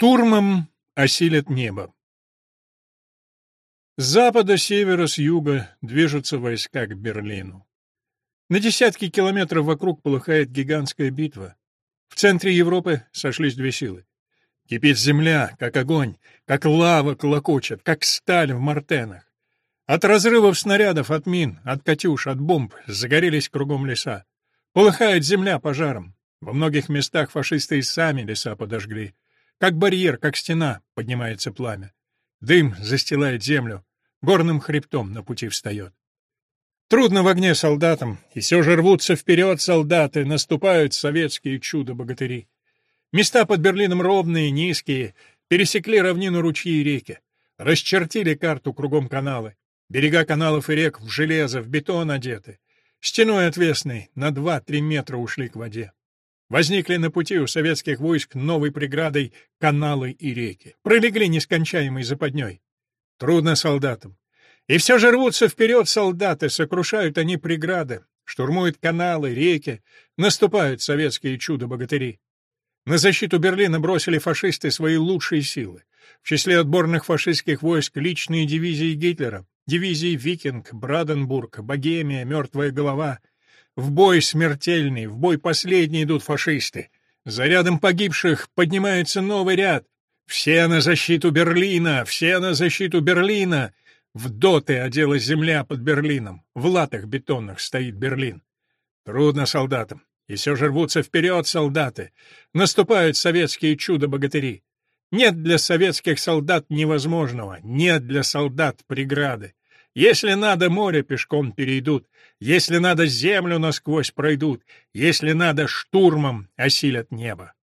Штурмом осилят небо. С запада, севера, с юга движутся войска к Берлину. На десятки километров вокруг полыхает гигантская битва. В центре Европы сошлись две силы. Кипит земля, как огонь, как лава клокочет, как сталь в мартенах. От разрывов снарядов, от мин, от «катюш», от бомб загорелись кругом леса. Полыхает земля пожаром. Во многих местах фашисты и сами леса подожгли. Как барьер, как стена поднимается пламя. Дым застилает землю, горным хребтом на пути встает. Трудно в огне солдатам, и все же рвутся вперед солдаты, наступают советские чудо-богатыри. Места под Берлином ровные, низкие, пересекли равнину ручьи и реки, расчертили карту кругом каналы. Берега каналов и рек в железо, в бетон одеты. Стеной отвесной на два-три метра ушли к воде. Возникли на пути у советских войск новой преградой каналы и реки. Пролегли нескончаемой западней. Трудно солдатам. И все же рвутся вперед солдаты, сокрушают они преграды, штурмуют каналы, реки, наступают советские чудо-богатыри. На защиту Берлина бросили фашисты свои лучшие силы. В числе отборных фашистских войск личные дивизии Гитлера, дивизии «Викинг», «Браденбург», «Богемия», «Мертвая голова», в бой смертельный, в бой последний идут фашисты. За рядом погибших поднимается новый ряд. Все на защиту Берлина, все на защиту Берлина. В доты оделась земля под Берлином, в латах бетонных стоит Берлин. Трудно солдатам, и все же рвутся вперед солдаты. Наступают советские чудо-богатыри. Нет для советских солдат невозможного, нет для солдат преграды. Если надо, море пешком перейдут, если надо, землю насквозь пройдут, если надо, штурмом осилят небо.